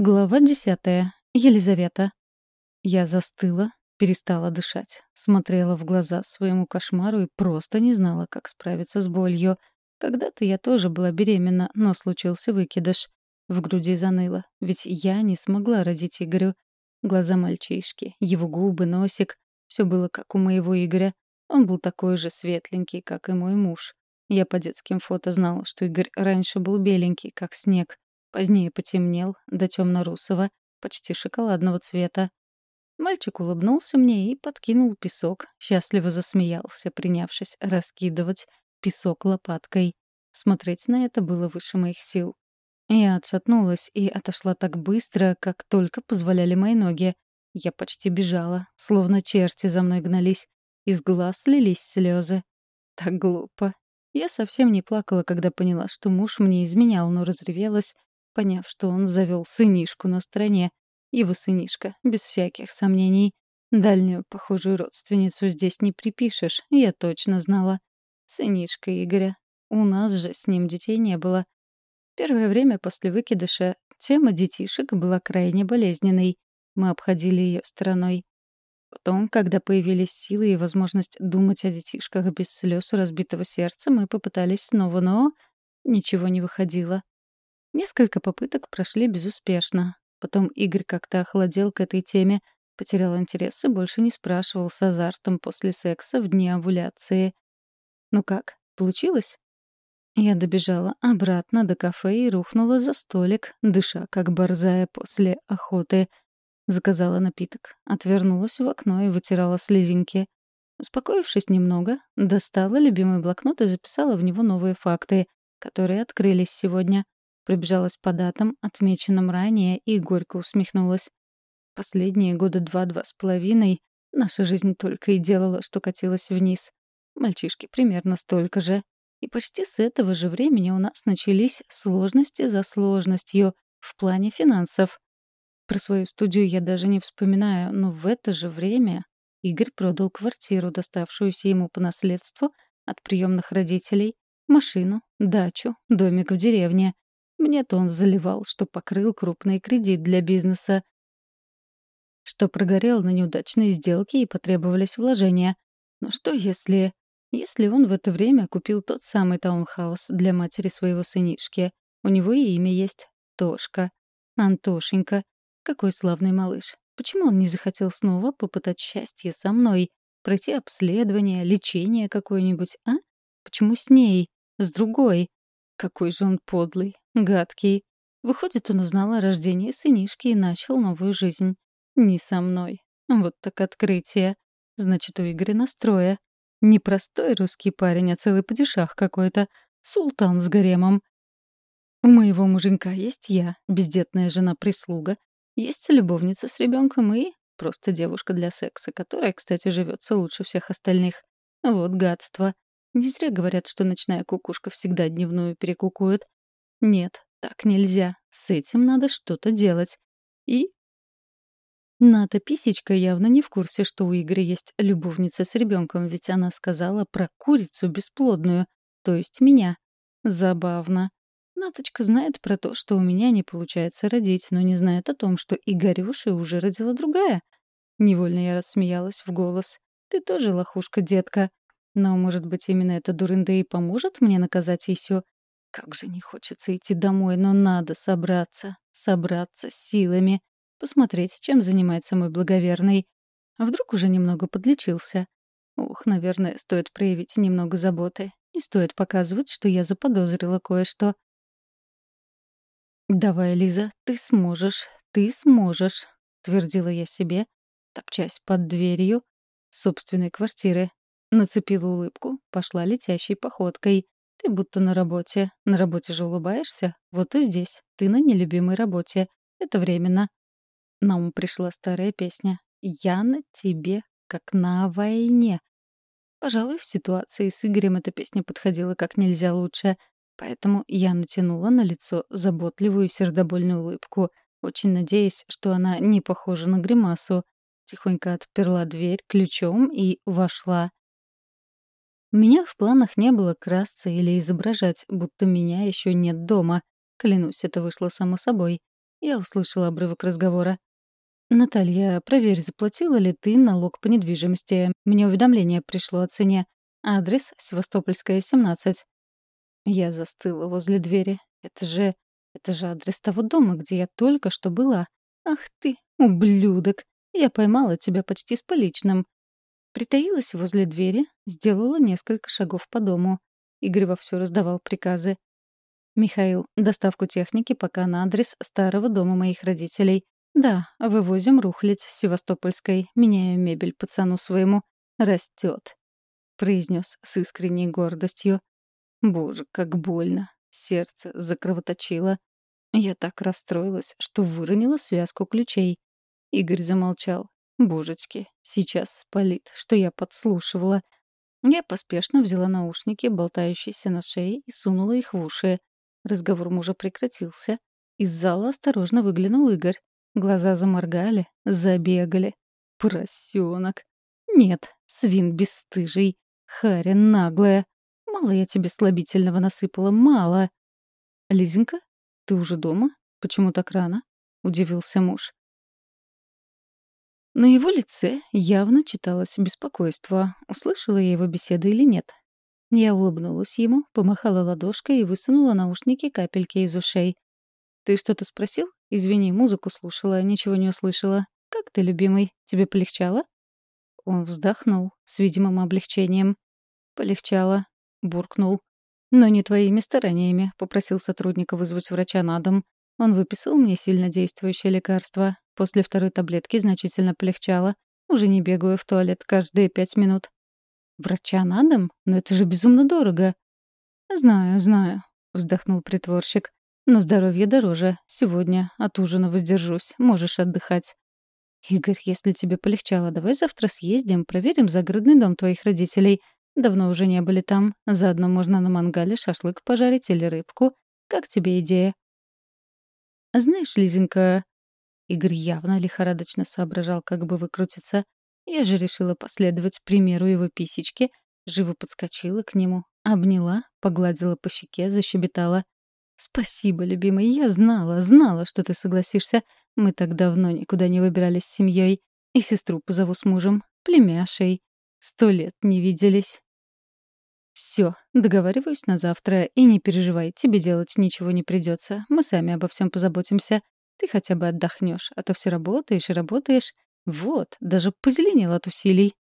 Глава десятая. Елизавета. Я застыла, перестала дышать, смотрела в глаза своему кошмару и просто не знала, как справиться с болью. Когда-то я тоже была беременна, но случился выкидыш. В груди заныло, ведь я не смогла родить Игорю. Глаза мальчишки, его губы, носик — все было как у моего Игоря. Он был такой же светленький, как и мой муж. Я по детским фото знала, что Игорь раньше был беленький, как снег. Позднее потемнел до темно-русого, почти шоколадного цвета. Мальчик улыбнулся мне и подкинул песок, счастливо засмеялся, принявшись раскидывать песок лопаткой. Смотреть на это было выше моих сил. Я отшатнулась и отошла так быстро, как только позволяли мои ноги. Я почти бежала, словно черти за мной гнались. Из глаз лились слезы. Так глупо. Я совсем не плакала, когда поняла, что муж мне изменял, но разревелась, поняв, что он завел сынишку на стороне. Его сынишка, без всяких сомнений. Дальнюю, похожую родственницу здесь не припишешь, я точно знала. Сынишка Игоря. У нас же с ним детей не было. Первое время после выкидыша тема детишек была крайне болезненной. Мы обходили ее стороной. Потом, когда появились силы и возможность думать о детишках без слез у разбитого сердца, мы попытались снова, но ничего не выходило. Несколько попыток прошли безуспешно. Потом Игорь как-то охладел к этой теме, потерял интерес и больше не спрашивал с азартом после секса в дни овуляции. «Ну как, получилось?» Я добежала обратно до кафе и рухнула за столик, дыша как борзая после охоты. Заказала напиток, отвернулась в окно и вытирала слезинки. Успокоившись немного, достала любимый блокнот и записала в него новые факты, которые открылись сегодня — Пробежалась по датам, отмеченным ранее, и горько усмехнулась. Последние года два-два с половиной наша жизнь только и делала, что катилась вниз. Мальчишки примерно столько же. И почти с этого же времени у нас начались сложности за сложностью в плане финансов. Про свою студию я даже не вспоминаю, но в это же время Игорь продал квартиру, доставшуюся ему по наследству от приемных родителей, машину, дачу, домик в деревне — мне-то он заливал, что покрыл крупный кредит для бизнеса, что прогорел на неудачной сделке и потребовались вложения. Но что если... Если он в это время купил тот самый таунхаус для матери своего сынишки? У него и имя есть — Тошка. Антошенька. Какой славный малыш. Почему он не захотел снова попытать счастье со мной? Пройти обследование, лечение какое-нибудь, а? Почему с ней? С другой? Какой же он подлый, гадкий. Выходит, он узнал о рождении сынишки и начал новую жизнь. Не со мной. Вот так открытие. Значит, у Игоря настроя. Не простой русский парень, а целый падишах какой-то. Султан с гаремом. У моего муженька есть я, бездетная жена-прислуга. Есть любовница с ребенком и просто девушка для секса, которая, кстати, живется лучше всех остальных. Вот гадство. Не зря говорят, что ночная кукушка всегда дневную перекукует. Нет, так нельзя. С этим надо что-то делать. И... Ната Писечка явно не в курсе, что у Игоря есть любовница с ребенком, ведь она сказала про курицу бесплодную, то есть меня. Забавно. Наточка знает про то, что у меня не получается родить, но не знает о том, что Игорюша уже родила другая. Невольно я рассмеялась в голос. «Ты тоже лохушка, детка. Но, может быть, именно эта дурында и поможет мне наказать Исю? Как же не хочется идти домой, но надо собраться, собраться силами, посмотреть, чем занимается мой благоверный. А вдруг уже немного подлечился? Ух, наверное, стоит проявить немного заботы. Не стоит показывать, что я заподозрила кое-что. «Давай, Лиза, ты сможешь, ты сможешь», — твердила я себе, топчась под дверью собственной квартиры. Нацепила улыбку, пошла летящей походкой. Ты будто на работе. На работе же улыбаешься. Вот и здесь. Ты на нелюбимой работе. Это временно. На ум пришла старая песня. «Я на тебе, как на войне». Пожалуй, в ситуации с Игорем эта песня подходила как нельзя лучше. Поэтому я натянула на лицо заботливую сердобольную улыбку, очень надеясь, что она не похожа на гримасу. Тихонько отперла дверь ключом и вошла. У меня в планах не было красться или изображать, будто меня еще нет дома. Клянусь, это вышло само собой. я услышала обрывок разговора. «Наталья, проверь, заплатила ли ты налог по недвижимости. Мне уведомление пришло о цене. Адрес — Севастопольская, 17». Я застыла возле двери. Это же... это же адрес того дома, где я только что была. Ах ты, ублюдок! Я поймала тебя почти с поличным. Притаилась возле двери, сделала несколько шагов по дому. Игорь вовсю раздавал приказы. «Михаил, доставку техники пока на адрес старого дома моих родителей. Да, вывозим рухлядь с Севастопольской, меняю мебель пацану своему. Растет», — произнес с искренней гордостью. «Боже, как больно. Сердце закровоточило. Я так расстроилась, что выронила связку ключей. Игорь замолчал. Божечки, сейчас спалит, что я подслушивала. Я поспешно взяла наушники, болтающиеся на шее, и сунула их в уши. Разговор мужа прекратился. Из зала осторожно выглянул Игорь. Глаза заморгали, забегали. Поросенок. Нет, свин бесстыжий. Харя наглая. Мало я тебе слабительного насыпала, мало. Лизенька, ты уже дома? Почему так рано? Удивился муж. На его лице явно читалось беспокойство, услышала я его беседы или нет. Я улыбнулась ему, помахала ладошкой и высунула наушники капельки из ушей. «Ты что-то спросил? Извини, музыку слушала, ничего не услышала. Как ты, любимый? Тебе полегчало?» Он вздохнул с видимым облегчением. «Полегчало», — буркнул. «Но не твоими стараниями», — попросил сотрудника вызвать врача на дом. Он выписал мне сильнодействующее лекарство. После второй таблетки значительно полегчало. Уже не бегаю в туалет каждые пять минут. Врача на дом? Но это же безумно дорого. Знаю, знаю, вздохнул притворщик. Но здоровье дороже. Сегодня от ужина воздержусь. Можешь отдыхать. Игорь, если тебе полегчало, давай завтра съездим, проверим загородный дом твоих родителей. Давно уже не были там. Заодно можно на мангале шашлык пожарить или рыбку. Как тебе идея? Знаешь, Лизенька, Игорь явно лихорадочно соображал, как бы выкрутиться. Я же решила последовать примеру его писечки, живо подскочила к нему, обняла, погладила по щеке, защебетала. «Спасибо, любимый, я знала, знала, что ты согласишься. Мы так давно никуда не выбирались с семьей. И сестру позову с мужем, племяшей. Сто лет не виделись». «Все, договариваюсь на завтра, и не переживай, тебе делать ничего не придется. Мы сами обо всем позаботимся. Ты хотя бы отдохнешь, а то все работаешь и работаешь. Вот, даже позеленел от усилий.